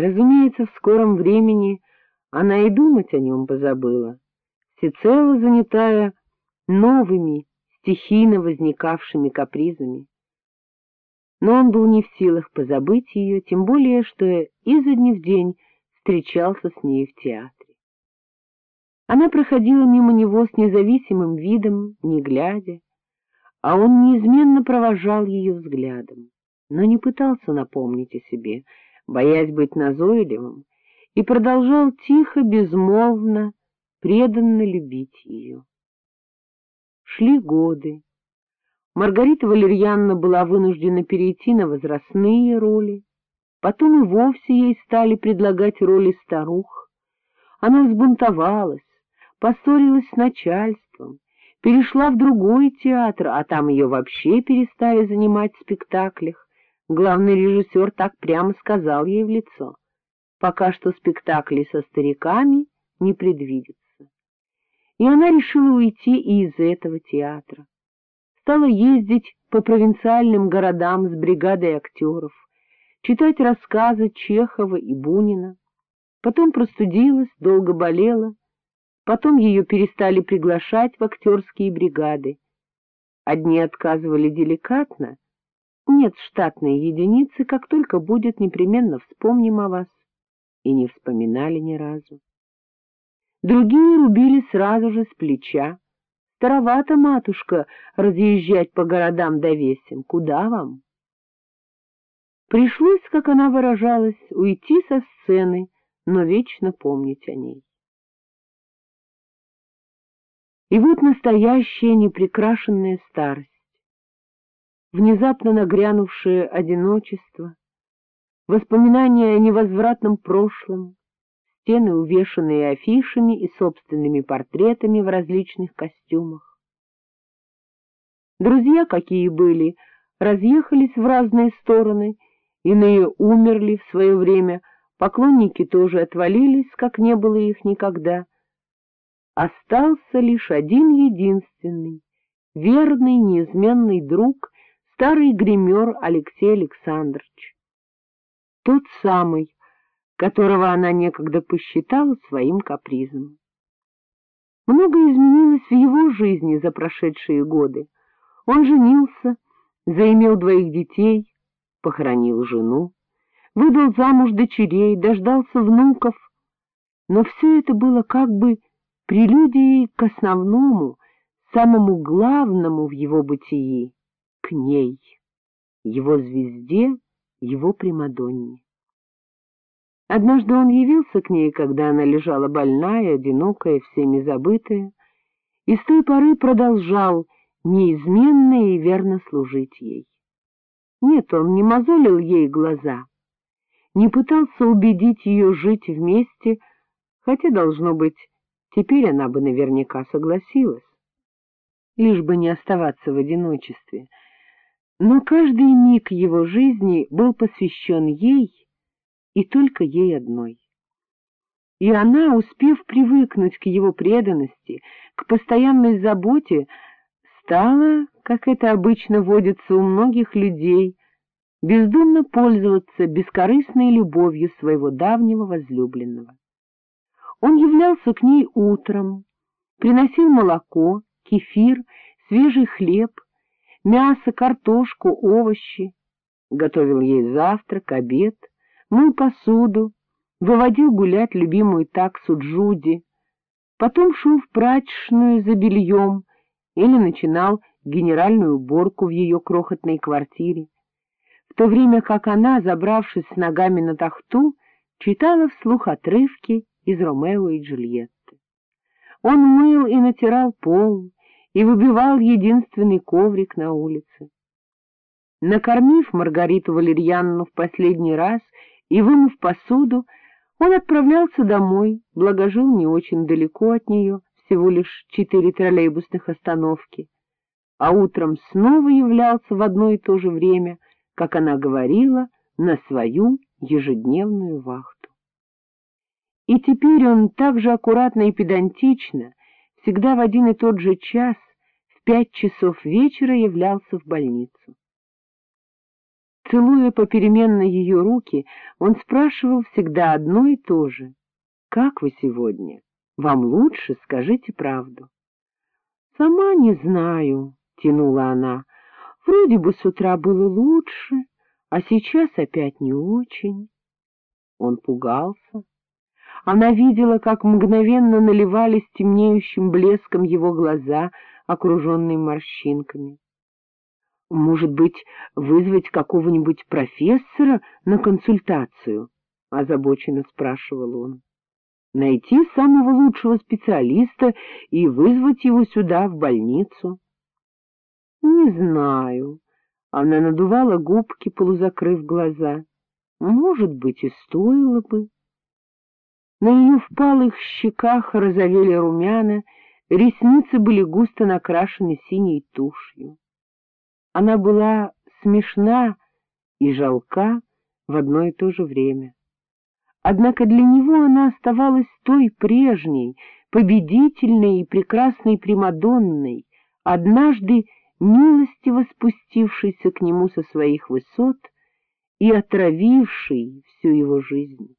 Разумеется, в скором времени она и думать о нем позабыла, всецело занятая новыми, стихийно возникавшими капризами. Но он был не в силах позабыть ее, тем более, что изо дня в день встречался с ней в театре. Она проходила мимо него с независимым видом, не глядя, а он неизменно провожал ее взглядом, но не пытался напомнить о себе, боясь быть назойливым, и продолжал тихо, безмолвно, преданно любить ее. Шли годы. Маргарита Валерьяновна была вынуждена перейти на возрастные роли, потом и вовсе ей стали предлагать роли старух. Она взбунтовалась, поссорилась с начальством, перешла в другой театр, а там ее вообще перестали занимать в спектаклях. Главный режиссер так прямо сказал ей в лицо. Пока что спектакли со стариками не предвидится. И она решила уйти и из этого театра. Стала ездить по провинциальным городам с бригадой актеров, читать рассказы Чехова и Бунина. Потом простудилась, долго болела, Потом ее перестали приглашать в актерские бригады. Одни отказывали деликатно. Нет штатной единицы, как только будет, непременно вспомним о вас. И не вспоминали ни разу. Другие рубили сразу же с плеча. Старовато, матушка, разъезжать по городам до весен. Куда вам? Пришлось, как она выражалась, уйти со сцены, но вечно помнить о ней. И вот настоящая неприкрашенная старость, внезапно нагрянувшее одиночество, воспоминания о невозвратном прошлом, стены, увешанные афишами и собственными портретами в различных костюмах. Друзья, какие были, разъехались в разные стороны, иные умерли в свое время, поклонники тоже отвалились, как не было их никогда — остался лишь один единственный, верный, неизменный друг, старый гример Алексей Александрович. Тот самый, которого она некогда посчитала своим капризом. Многое изменилось в его жизни за прошедшие годы. Он женился, заимел двоих детей, похоронил жену, выдал замуж дочерей, дождался внуков, но все это было как бы прелюдией к основному, самому главному в его бытии, к ней, его звезде, его Примадонне. Однажды он явился к ней, когда она лежала больная, одинокая, всеми забытая, и с той поры продолжал неизменно и верно служить ей. Нет, он не мозолил ей глаза, не пытался убедить ее жить вместе, хотя, должно быть, Теперь она бы наверняка согласилась, лишь бы не оставаться в одиночестве. Но каждый миг его жизни был посвящен ей и только ей одной. И она, успев привыкнуть к его преданности, к постоянной заботе, стала, как это обычно водится у многих людей, бездумно пользоваться бескорыстной любовью своего давнего возлюбленного. Он являлся к ней утром, приносил молоко, кефир, свежий хлеб, мясо, картошку, овощи, готовил ей завтрак, обед, мыл посуду, выводил гулять любимую таксу Джуди, потом шел в прачечную за бельем или начинал генеральную уборку в ее крохотной квартире, в то время как она, забравшись с ногами на тахту, читала вслух отрывки из Ромео и Джульетты. Он мыл и натирал пол, и выбивал единственный коврик на улице. Накормив Маргариту Валерьяновну в последний раз и вымыв посуду, он отправлялся домой, благо жил не очень далеко от нее, всего лишь четыре троллейбусных остановки, а утром снова являлся в одно и то же время, как она говорила, на свою ежедневную вахту. И теперь он так же аккуратно и педантично, всегда в один и тот же час, в пять часов вечера являлся в больницу. Целуя попеременно ее руки, он спрашивал всегда одно и то же. — Как вы сегодня? Вам лучше? Скажите правду. — Сама не знаю, — тянула она. — Вроде бы с утра было лучше, а сейчас опять не очень. Он пугался. Она видела, как мгновенно наливались темнеющим блеском его глаза, окруженные морщинками. Может быть, вызвать какого-нибудь профессора на консультацию? — озабоченно спрашивал он. — Найти самого лучшего специалиста и вызвать его сюда, в больницу? — Не знаю. Она надувала губки, полузакрыв глаза. Может быть, и стоило бы. На ее впалых щеках розовели румяна, ресницы были густо накрашены синей тушью. Она была смешна и жалка в одно и то же время. Однако для него она оставалась той прежней, победительной и прекрасной Примадонной, однажды милостиво спустившейся к нему со своих высот и отравившей всю его жизнь.